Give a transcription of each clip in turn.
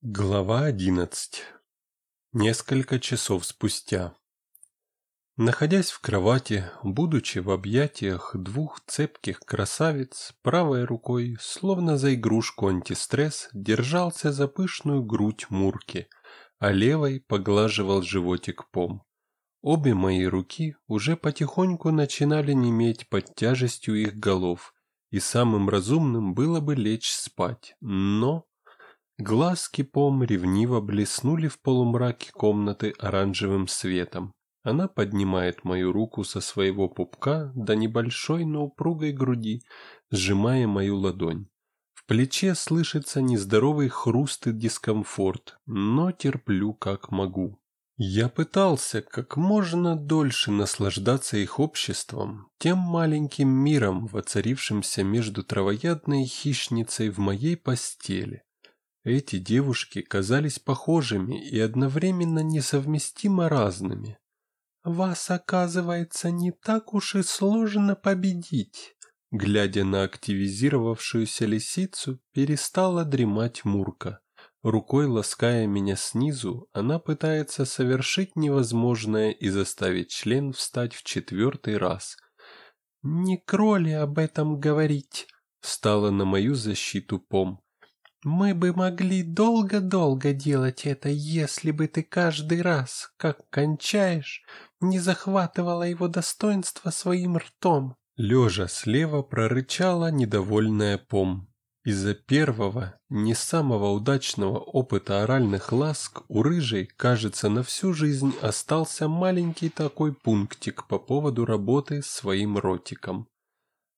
Глава одиннадцать. Несколько часов спустя. Находясь в кровати, будучи в объятиях двух цепких красавиц, правой рукой, словно за игрушку антистресс, держался за пышную грудь Мурки, а левой поглаживал животик пом. Обе мои руки уже потихоньку начинали неметь под тяжестью их голов, и самым разумным было бы лечь спать, но... Глазки Пом ревниво блеснули в полумраке комнаты оранжевым светом. Она поднимает мою руку со своего пупка до небольшой, но упругой груди, сжимая мою ладонь. В плече слышится нездоровый хруст и дискомфорт, но терплю как могу. Я пытался как можно дольше наслаждаться их обществом, тем маленьким миром, воцарившимся между травоядной хищницей в моей постели. Эти девушки казались похожими и одновременно несовместимо разными. «Вас, оказывается, не так уж и сложно победить», глядя на активизировавшуюся лисицу, перестала дремать Мурка. Рукой лаская меня снизу, она пытается совершить невозможное и заставить член встать в четвертый раз. «Не кроли об этом говорить», — встала на мою защиту Пом. Мы бы могли долго-долго делать это, если бы ты каждый раз, как кончаешь, не захватывала его достоинство своим ртом. Лежа слева прорычала недовольная пом. Из-за первого, не самого удачного опыта оральных ласк у рыжей, кажется, на всю жизнь остался маленький такой пунктик по поводу работы своим ротиком.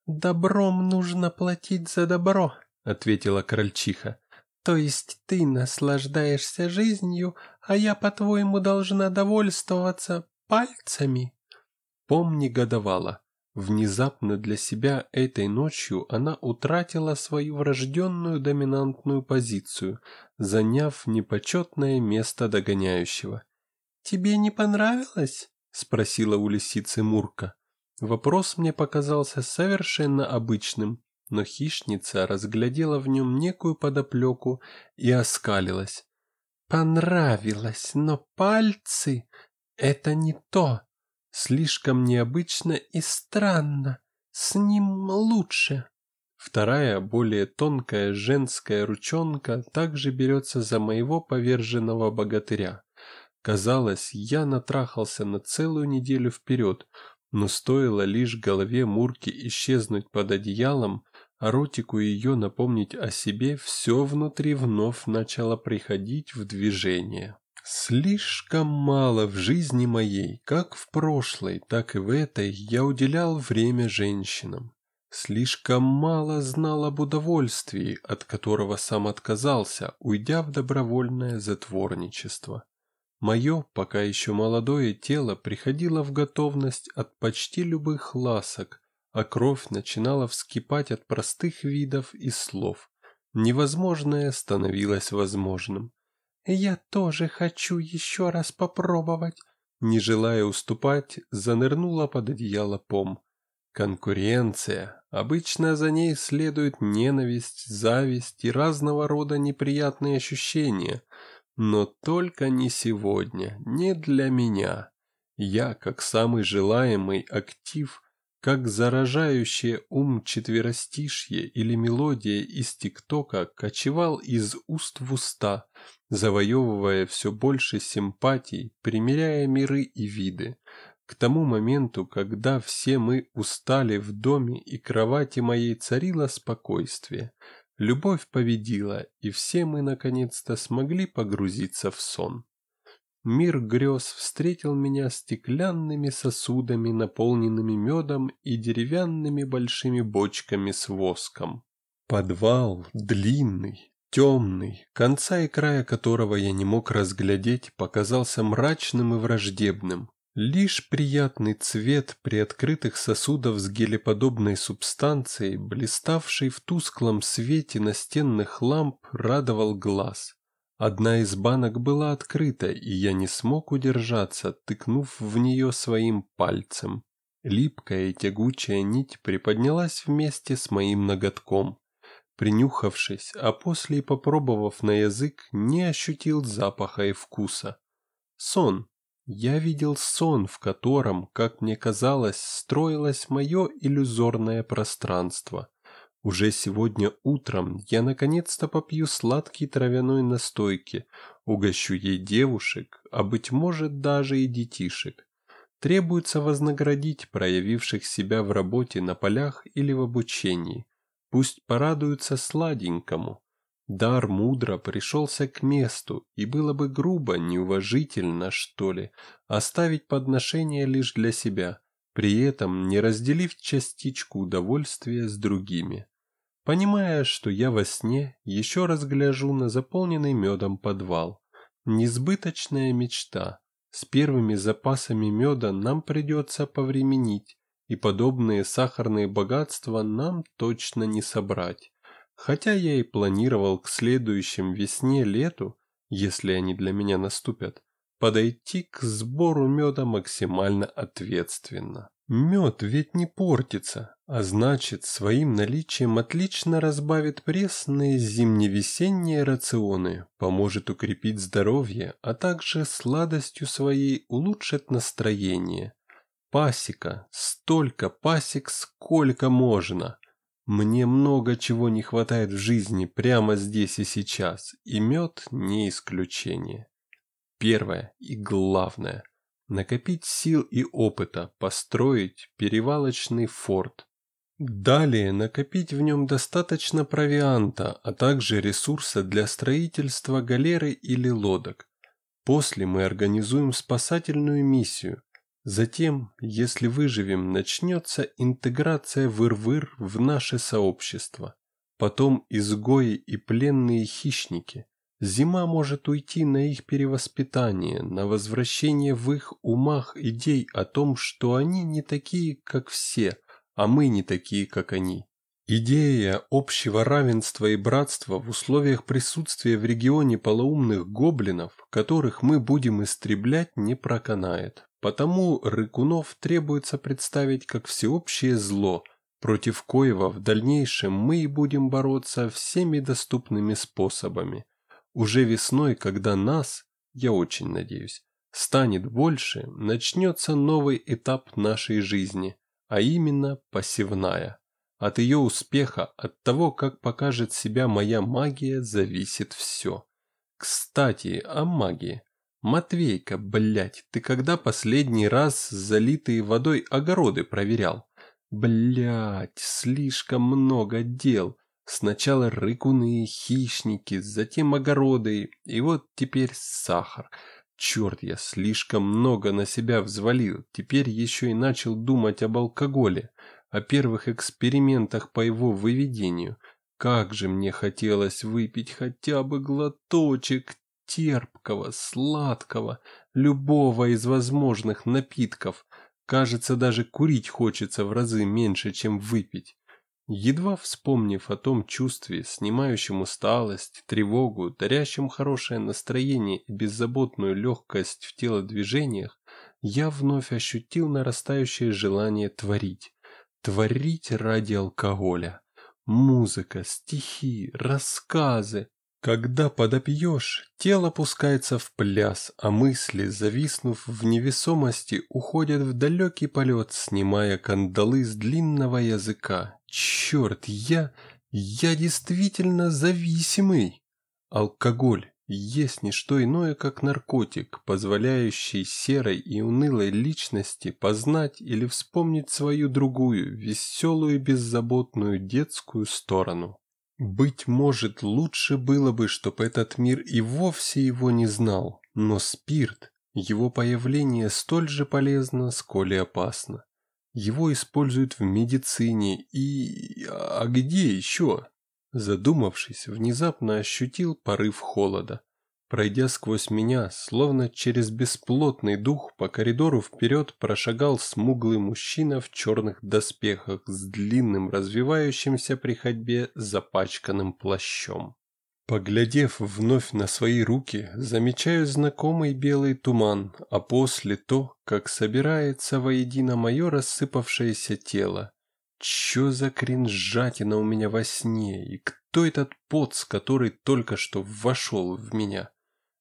«Добром нужно платить за добро», — ответила крольчиха. «То есть ты наслаждаешься жизнью, а я, по-твоему, должна довольствоваться пальцами?» Пом негодовала. Внезапно для себя этой ночью она утратила свою врожденную доминантную позицию, заняв непочетное место догоняющего. «Тебе не понравилось?» — спросила у лисицы Мурка. Вопрос мне показался совершенно обычным, но хищница разглядела в нем некую подоплеку и оскалилась. «Понравилось, но пальцы — это не то. Слишком необычно и странно. С ним лучше». Вторая, более тонкая женская ручонка также берется за моего поверженного богатыря. Казалось, я натрахался на целую неделю вперед, но стоило лишь голове Мурки исчезнуть под одеялом, а ее напомнить о себе, все внутри вновь начало приходить в движение. Слишком мало в жизни моей, как в прошлой, так и в этой, я уделял время женщинам. Слишком мало знал об удовольствии, от которого сам отказался, уйдя в добровольное затворничество. Мое, пока еще молодое тело, приходило в готовность от почти любых ласок, а кровь начинала вскипать от простых видов и слов. Невозможное становилось возможным. «Я тоже хочу еще раз попробовать», не желая уступать, занырнула под одеяло пом. Конкуренция. Обычно за ней следует ненависть, зависть и разного рода неприятные ощущения – но только не сегодня, не для меня. Я, как самый желаемый актив, как заражающее ум четверостишье или мелодия из ТикТока кочевал из уст в уста, завоевывая все больше симпатий, примеряя миры и виды. К тому моменту, когда все мы устали в доме и кровати моей царило спокойствие – Любовь победила, и все мы наконец-то смогли погрузиться в сон. Мир грез встретил меня стеклянными сосудами, наполненными медом и деревянными большими бочками с воском. Подвал длинный, темный, конца и края которого я не мог разглядеть, показался мрачным и враждебным. Лишь приятный цвет приоткрытых сосудов с гелеподобной субстанцией, блиставшей в тусклом свете настенных ламп, радовал глаз. Одна из банок была открыта, и я не смог удержаться, тыкнув в нее своим пальцем. Липкая и тягучая нить приподнялась вместе с моим ноготком. принюхавшись, а после и попробовав на язык, не ощутил запаха и вкуса. Сон. Я видел сон, в котором, как мне казалось, строилось мое иллюзорное пространство. Уже сегодня утром я наконец-то попью сладкий травяной настойки, угощу ей девушек, а быть может даже и детишек. Требуется вознаградить проявивших себя в работе на полях или в обучении. Пусть порадуются сладенькому. Дар мудро пришелся к месту, и было бы грубо, неуважительно, что ли, оставить подношение лишь для себя, при этом не разделив частичку удовольствия с другими. Понимая, что я во сне, еще раз гляжу на заполненный медом подвал. Несбыточная мечта. С первыми запасами меда нам придется повременить, и подобные сахарные богатства нам точно не собрать. Хотя я и планировал к следующим весне-лету, если они для меня наступят, подойти к сбору меда максимально ответственно. Мед ведь не портится, а значит, своим наличием отлично разбавит пресные зимне-весенние рационы, поможет укрепить здоровье, а также сладостью своей улучшит настроение. Пасека, столько пасек, сколько можно. Мне много чего не хватает в жизни прямо здесь и сейчас, и мед не исключение. Первое и главное – накопить сил и опыта, построить перевалочный форт. Далее накопить в нем достаточно провианта, а также ресурса для строительства галеры или лодок. После мы организуем спасательную миссию, Затем, если выживем, начнется интеграция выр-выр в наше сообщество. Потом изгои и пленные хищники. Зима может уйти на их перевоспитание, на возвращение в их умах идей о том, что они не такие, как все, а мы не такие, как они. Идея общего равенства и братства в условиях присутствия в регионе полоумных гоблинов, которых мы будем истреблять, не проканает. Потому Рыкунов требуется представить как всеобщее зло, против коего в дальнейшем мы и будем бороться всеми доступными способами. Уже весной, когда нас, я очень надеюсь, станет больше, начнется новый этап нашей жизни, а именно посевная. От ее успеха, от того, как покажет себя моя магия, зависит все. Кстати, о магии. «Матвейка, блядь, ты когда последний раз залитые водой огороды проверял?» «Блядь, слишком много дел. Сначала рыкуны, хищники, затем огороды, и вот теперь сахар. Черт, я слишком много на себя взвалил, теперь еще и начал думать об алкоголе, о первых экспериментах по его выведению». Как же мне хотелось выпить хотя бы глоточек, терпкого, сладкого, любого из возможных напитков. Кажется, даже курить хочется в разы меньше, чем выпить. Едва вспомнив о том чувстве, снимающем усталость, тревогу, дарящем хорошее настроение и беззаботную легкость в телодвижениях, я вновь ощутил нарастающее желание творить. Творить ради алкоголя. Музыка, стихи, рассказы, когда подопьешь, тело пускается в пляс, а мысли, зависнув в невесомости, уходят в далекий полет, снимая кандалы с длинного языка. Черт, я... я действительно зависимый. Алкоголь есть не что иное, как наркотик, позволяющий серой и унылой личности познать или вспомнить свою другую, веселую, беззаботную детскую сторону. Быть может, лучше было бы, чтобы этот мир и вовсе его не знал, но спирт, его появление столь же полезно, сколь и опасно. Его используют в медицине и... А где еще? Задумавшись, внезапно ощутил порыв холода. Пройдя сквозь меня, словно через бесплотный дух, по коридору вперед прошагал смуглый мужчина в черных доспехах с длинным развивающимся при ходьбе запачканным плащом. Поглядев вновь на свои руки, замечаю знакомый белый туман, а после то, как собирается воедино мое рассыпавшееся тело. Чё за кринжатина у меня во сне, и кто этот поц, который только что вошел в меня?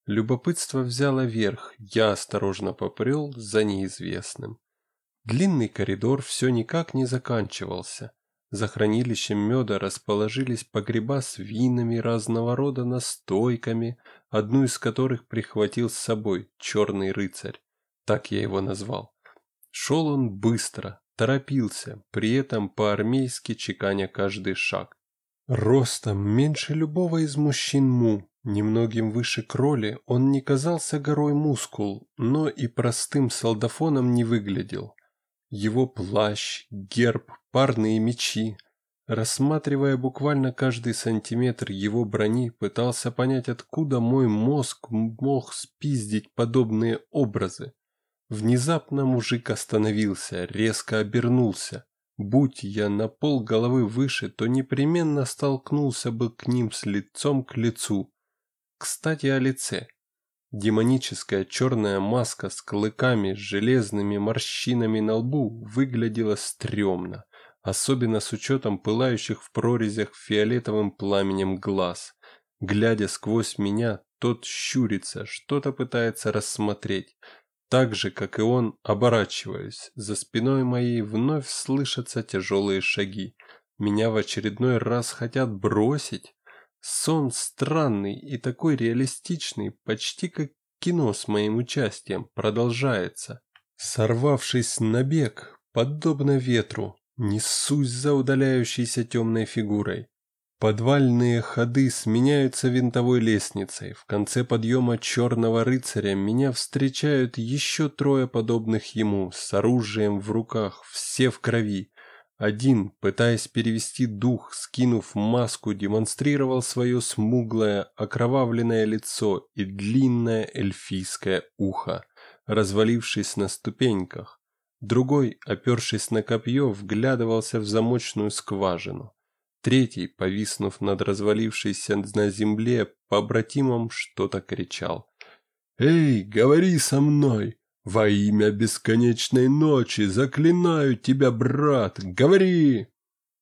Любопытство взяло верх, я осторожно попрел за неизвестным. Длинный коридор все никак не заканчивался. За хранилищем меда расположились погреба с винами разного рода настойками, одну из которых прихватил с собой черный рыцарь. Так я его назвал. Шел он быстро, торопился, при этом по-армейски чеканя каждый шаг. Ростом меньше любого из мужчин Му, немногим выше кроли, он не казался горой мускул, но и простым солдафоном не выглядел. Его плащ, герб, парные мечи. Рассматривая буквально каждый сантиметр его брони, пытался понять, откуда мой мозг мог спиздить подобные образы. Внезапно мужик остановился, резко обернулся. Будь я на пол головы выше, то непременно столкнулся бы к ним с лицом к лицу. Кстати, о лице. Демоническая черная маска с клыками, с железными морщинами на лбу выглядела стрёмно, особенно с учетом пылающих в прорезях фиолетовым пламенем глаз. Глядя сквозь меня, тот щурится, что-то пытается рассмотреть. Так же, как и он, оборачиваюсь. За спиной моей вновь слышатся тяжелые шаги. Меня в очередной раз хотят бросить. Сон странный и такой реалистичный, почти как кино с моим участием, продолжается. Сорвавшись на бег, подобно ветру, несусь за удаляющейся темной фигурой. Подвальные ходы сменяются винтовой лестницей. В конце подъема черного рыцаря меня встречают еще трое подобных ему, с оружием в руках, все в крови. Один, пытаясь перевести дух, скинув маску, демонстрировал свое смуглое, окровавленное лицо и длинное эльфийское ухо, развалившись на ступеньках. Другой, опершись на копье, вглядывался в замочную скважину. Третий, повиснув над развалившейся на земле, побратимом что-то кричал. «Эй, говори со мной! «Во имя бесконечной ночи заклинаю тебя, брат, говори!»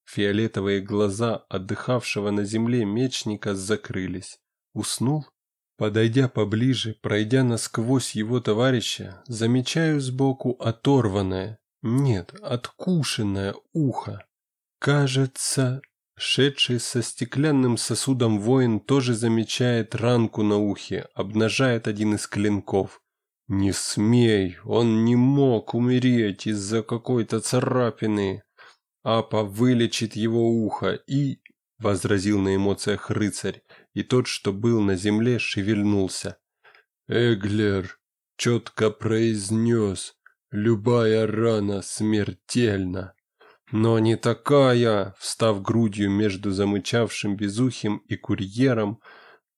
Фиолетовые глаза отдыхавшего на земле мечника закрылись. Уснул? Подойдя поближе, пройдя насквозь его товарища, замечаю сбоку оторванное, нет, откушенное ухо. Кажется, шедший со стеклянным сосудом воин тоже замечает ранку на ухе, обнажает один из клинков. «Не смей, он не мог умереть из-за какой-то царапины. Апа вылечит его ухо и...» — возразил на эмоциях рыцарь, и тот, что был на земле, шевельнулся. «Эглер четко произнес, любая рана смертельна». «Но не такая!» — встав грудью между замычавшим безухим и курьером —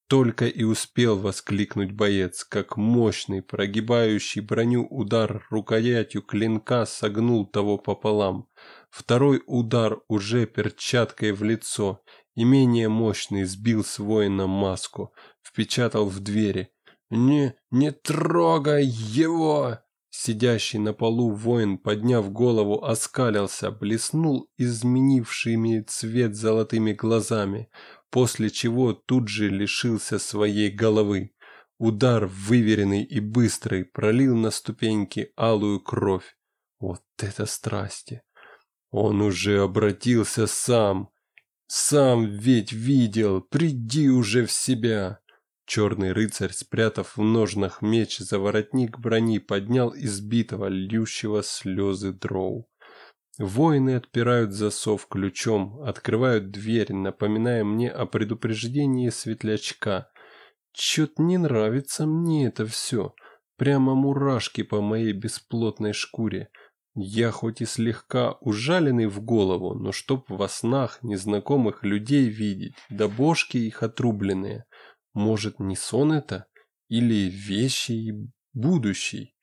только и успел воскликнуть боец, как мощный, прогибающий броню удар рукоятью клинка согнул того пополам. Второй удар уже перчаткой в лицо, и менее мощный сбил с воина маску, впечатал в двери. «Не, не трогай его!» Сидящий на полу воин, подняв голову, оскалился, блеснул изменившими цвет золотыми глазами после чего тут же лишился своей головы. Удар, выверенный и быстрый, пролил на ступеньки алую кровь. Вот это страсти! Он уже обратился сам. Сам ведь видел, приди уже в себя. Черный рыцарь, спрятав в ножнах меч за воротник брони, поднял избитого, льющего слезы дроу. Воины отпирают засов ключом, открывают дверь, напоминая мне о предупреждении светлячка. Чё-то не нравится мне это все. Прямо мурашки по моей бесплотной шкуре. Я хоть и слегка ужаленный в голову, но чтоб во снах незнакомых людей видеть, да бошки их отрубленные. Может, не сон это? Или вещи и будущий?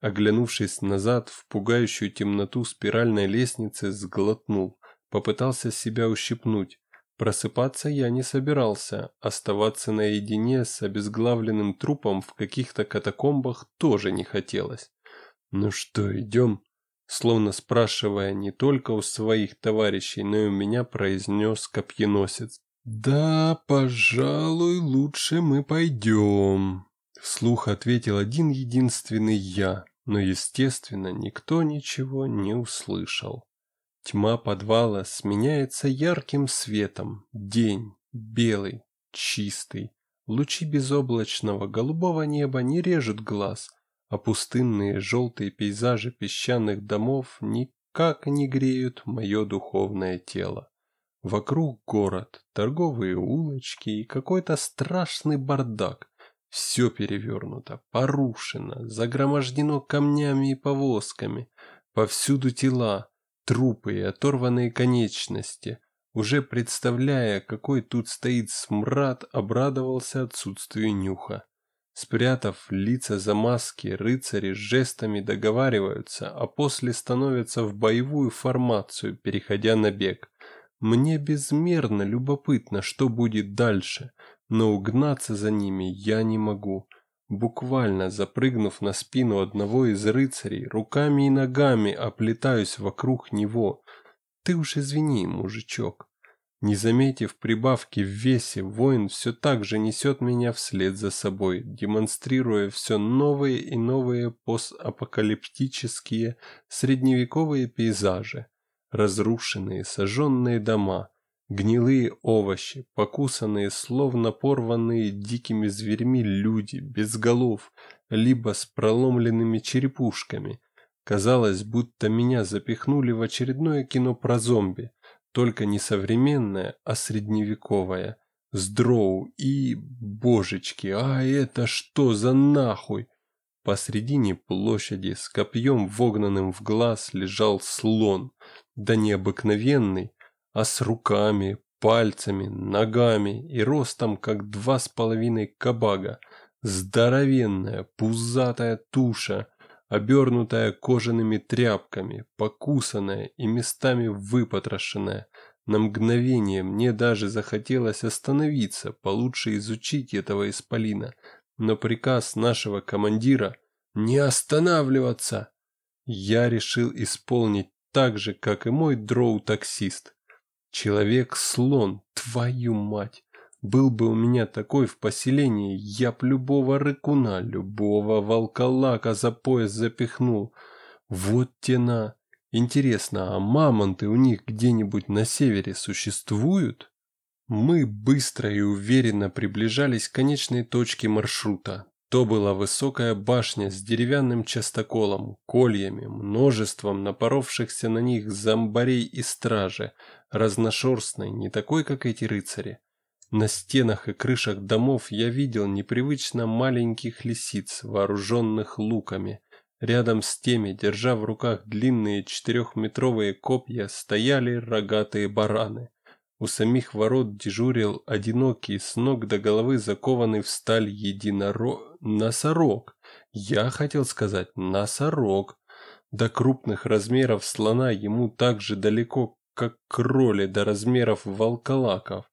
Оглянувшись назад в пугающую темноту спиральной лестницы, сглотнул, попытался себя ущипнуть. Просыпаться я не собирался, оставаться наедине с обезглавленным трупом в каких-то катакомбах тоже не хотелось. «Ну что, идем?» Словно спрашивая не только у своих товарищей, но и у меня произнес копьеносец. «Да, пожалуй, лучше мы пойдем», — вслух ответил один единственный я, но, естественно, никто ничего не услышал. Тьма подвала сменяется ярким светом, день, белый, чистый. Лучи безоблачного голубого неба не режут глаз, а пустынные желтые пейзажи песчаных домов никак не греют мое духовное тело. Вокруг город, торговые улочки и какой-то страшный бардак. Все перевернуто, порушено, загромождено камнями и повозками. Повсюду тела, трупы и оторванные конечности. Уже представляя, какой тут стоит смрад, обрадовался отсутствию нюха. Спрятав лица за маски, рыцари жестами договариваются, а после становятся в боевую формацию, переходя на бег. Мне безмерно любопытно, что будет дальше, но угнаться за ними я не могу. Буквально запрыгнув на спину одного из рыцарей, руками и ногами оплетаюсь вокруг него. Ты уж извини, мужичок. Не заметив прибавки в весе, воин все так же несет меня вслед за собой, демонстрируя все новые и новые постапокалиптические средневековые пейзажи разрушенные, сожженные дома, гнилые овощи, покусанные, словно порванные дикими зверьми люди, без голов, либо с проломленными черепушками. Казалось, будто меня запихнули в очередное кино про зомби, только не современное, а средневековое, с дроу и... божечки, а это что за нахуй? Посредине площади с копьем вогнанным в глаз лежал слон, да не обыкновенный, а с руками, пальцами, ногами и ростом, как два с половиной кабага. Здоровенная, пузатая туша, обернутая кожаными тряпками, покусанная и местами выпотрошенная. На мгновение мне даже захотелось остановиться, получше изучить этого исполина, но приказ нашего командира «Не останавливаться!» я решил исполнить так же, как и мой дроу-таксист. Человек-слон, твою мать! Был бы у меня такой в поселении, я б любого рыкуна, любого волколака за пояс запихнул. Вот тена. Интересно, а мамонты у них где-нибудь на севере существуют? Мы быстро и уверенно приближались к конечной точке маршрута, то была высокая башня с деревянным частоколом, кольями, множеством напоровшихся на них зомбарей и стражи, разношерстной, не такой, как эти рыцари. На стенах и крышах домов я видел непривычно маленьких лисиц, вооруженных луками. Рядом с теми, держа в руках длинные четырехметровые копья, стояли рогатые бараны. У самих ворот дежурил одинокий, с ног до головы закованный в сталь единорог, носорог. Я хотел сказать носорог. До крупных размеров слона ему так же далеко, как кроли до размеров волколаков.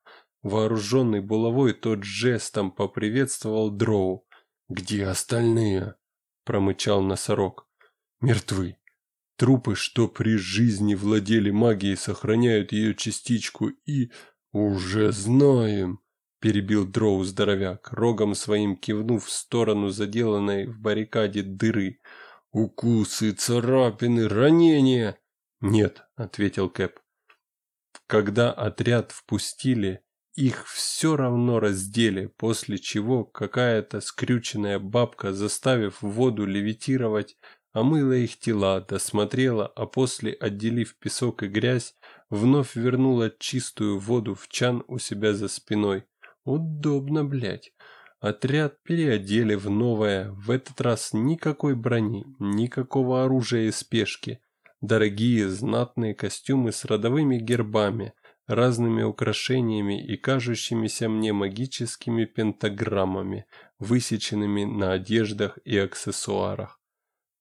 Вооруженный булавой тот жестом поприветствовал дроу. «Где остальные?» – промычал носорог. «Мертвы. Трупы, что при жизни владели магией, сохраняют ее частичку и... Уже знаем, перебил дроу здоровяк, рогом своим кивнув в сторону заделанной в баррикаде дыры. Укусы, царапины, ранения. Нет, ответил Кэп. Когда отряд впустили, их все равно раздели, после чего какая-то скрюченная бабка, заставив воду левитировать, омыла их тела, досмотрела, а после, отделив песок и грязь, вновь вернула чистую воду в чан у себя за спиной. Удобно, блядь. Отряд переодели в новое, в этот раз никакой брони, никакого оружия и спешки. Дорогие знатные костюмы с родовыми гербами, разными украшениями и кажущимися мне магическими пентаграммами, высеченными на одеждах и аксессуарах.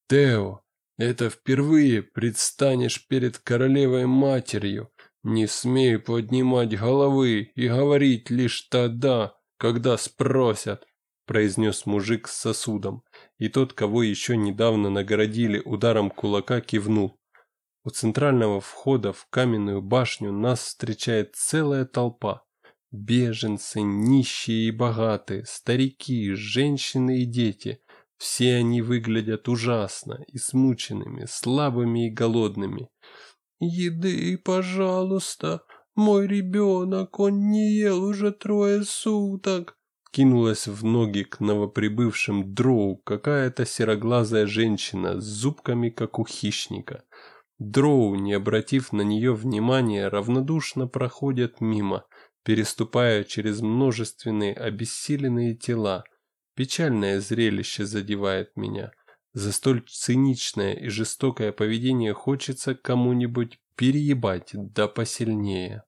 Тео, это впервые предстанешь перед королевой-матерью. Не смей поднимать головы и говорить лишь тогда, когда спросят, произнес мужик с сосудом, и тот, кого еще недавно наградили ударом кулака, кивнул. У центрального входа в каменную башню нас встречает целая толпа. Беженцы, нищие и богатые, старики, женщины и дети – все они выглядят ужасно, измученными, слабыми и голодными. «Еды, пожалуйста, мой ребенок, он не ел уже трое суток!» Кинулась в ноги к новоприбывшим дроу какая-то сероглазая женщина с зубками, как у хищника. Дроу, не обратив на нее внимания, равнодушно проходят мимо, переступая через множественные обессиленные тела. Печальное зрелище задевает меня. За столь циничное и жестокое поведение хочется кому-нибудь переебать да посильнее.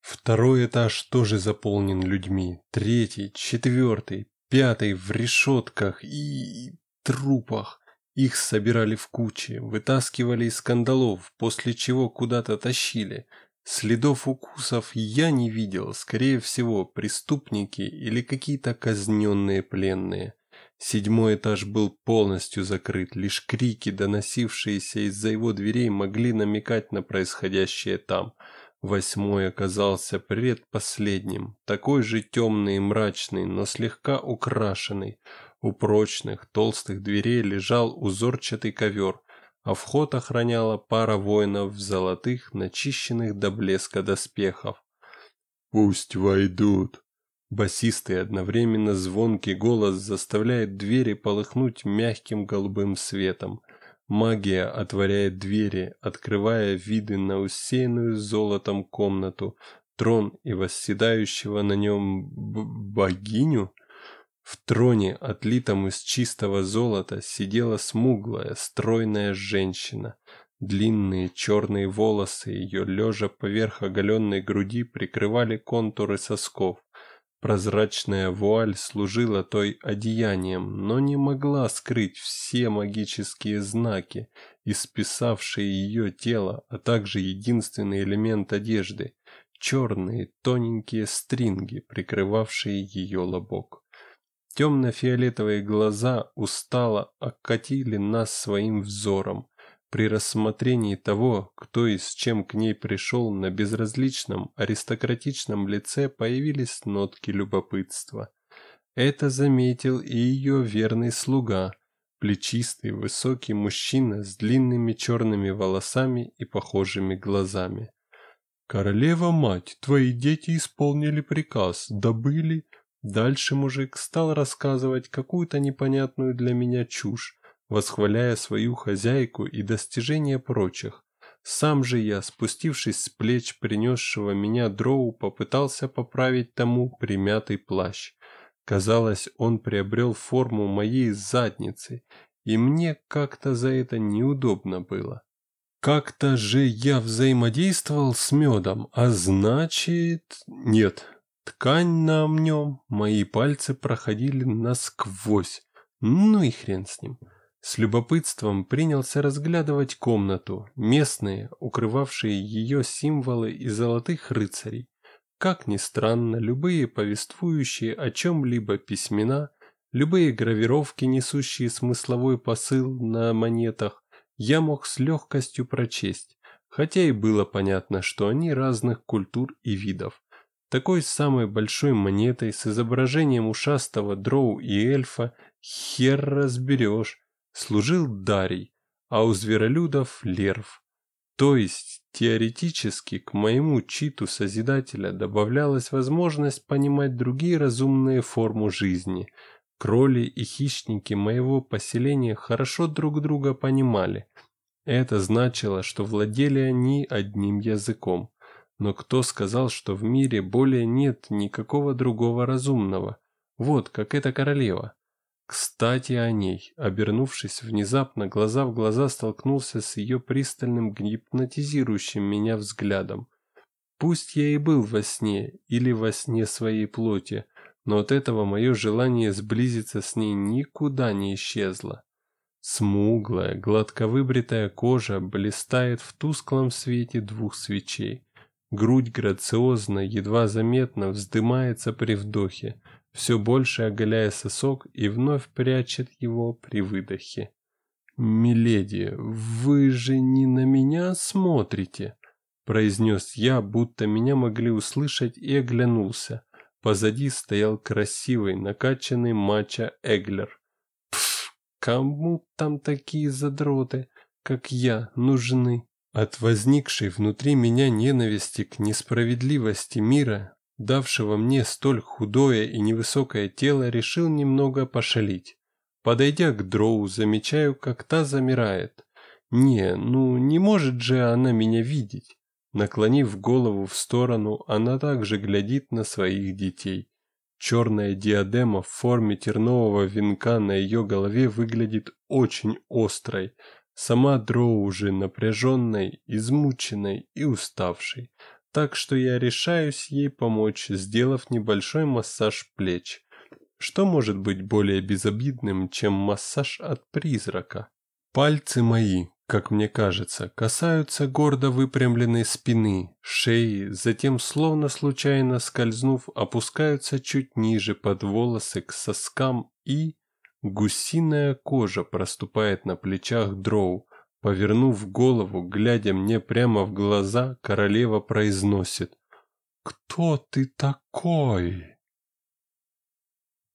Второй этаж тоже заполнен людьми. Третий, четвертый, пятый в решетках и... трупах. Их собирали в кучи, вытаскивали из скандалов, после чего куда-то тащили. Следов укусов я не видел, скорее всего, преступники или какие-то казненные пленные. Седьмой этаж был полностью закрыт, лишь крики, доносившиеся из-за его дверей, могли намекать на происходящее там – Восьмой оказался предпоследним, такой же темный и мрачный, но слегка украшенный. У прочных, толстых дверей лежал узорчатый ковер, а вход охраняла пара воинов в золотых, начищенных до блеска доспехов. «Пусть войдут!» Басистый одновременно звонкий голос заставляет двери полыхнуть мягким голубым светом – Магия отворяет двери, открывая виды на усеянную золотом комнату, трон и восседающего на нем богиню. В троне, отлитом из чистого золота, сидела смуглая, стройная женщина. Длинные черные волосы ее, лежа поверх оголенной груди, прикрывали контуры сосков. Прозрачная вуаль служила той одеянием, но не могла скрыть все магические знаки, исписавшие ее тело, а также единственный элемент одежды – черные тоненькие стринги, прикрывавшие ее лобок. Темно-фиолетовые глаза устало окатили нас своим взором, при рассмотрении того, кто и с чем к ней пришел, на безразличном, аристократичном лице появились нотки любопытства. Это заметил и ее верный слуга, плечистый, высокий мужчина с длинными черными волосами и похожими глазами. «Королева-мать, твои дети исполнили приказ, добыли...» Дальше мужик стал рассказывать какую-то непонятную для меня чушь, восхваляя свою хозяйку и достижения прочих. Сам же я, спустившись с плеч принесшего меня дроу, попытался поправить тому примятый плащ. Казалось, он приобрел форму моей задницы, и мне как-то за это неудобно было. Как-то же я взаимодействовал с медом, а значит... Нет, ткань на нем, мои пальцы проходили насквозь. Ну и хрен с ним. С любопытством принялся разглядывать комнату, местные, укрывавшие ее символы и золотых рыцарей. Как ни странно, любые повествующие о чем-либо письмена, любые гравировки, несущие смысловой посыл на монетах, я мог с легкостью прочесть, хотя и было понятно, что они разных культур и видов. Такой самой большой монетой с изображением ушастого дроу и эльфа хер разберешь, служил Дарий, а у зверолюдов – Лерв. То есть, теоретически, к моему читу Созидателя добавлялась возможность понимать другие разумные формы жизни. Кроли и хищники моего поселения хорошо друг друга понимали. Это значило, что владели они одним языком. Но кто сказал, что в мире более нет никакого другого разумного? Вот, как эта королева. Кстати о ней. Обернувшись внезапно, глаза в глаза столкнулся с ее пристальным гипнотизирующим меня взглядом. Пусть я и был во сне или во сне своей плоти, но от этого мое желание сблизиться с ней никуда не исчезло. Смуглая, гладко выбритая кожа блистает в тусклом свете двух свечей. Грудь грациозно, едва заметно вздымается при вдохе, все больше оголяя сосок и вновь прячет его при выдохе. «Миледи, вы же не на меня смотрите?» произнес я, будто меня могли услышать и оглянулся. Позади стоял красивый, накачанный мачо Эглер. Пф, кому там такие задроты, как я, нужны? От возникшей внутри меня ненависти к несправедливости мира, давшего мне столь худое и невысокое тело, решил немного пошалить. Подойдя к дроу, замечаю, как та замирает. Не, ну не может же она меня видеть. Наклонив голову в сторону, она также глядит на своих детей. Черная диадема в форме тернового венка на ее голове выглядит очень острой, Сама Дроу уже напряженной, измученной и уставшей, так что я решаюсь ей помочь, сделав небольшой массаж плеч. Что может быть более безобидным, чем массаж от призрака? Пальцы мои, как мне кажется, касаются гордо выпрямленной спины, шеи, затем, словно случайно скользнув, опускаются чуть ниже под волосы к соскам и... Гусиная кожа проступает на плечах дроу. Повернув голову, глядя мне прямо в глаза, королева произносит «Кто ты такой?»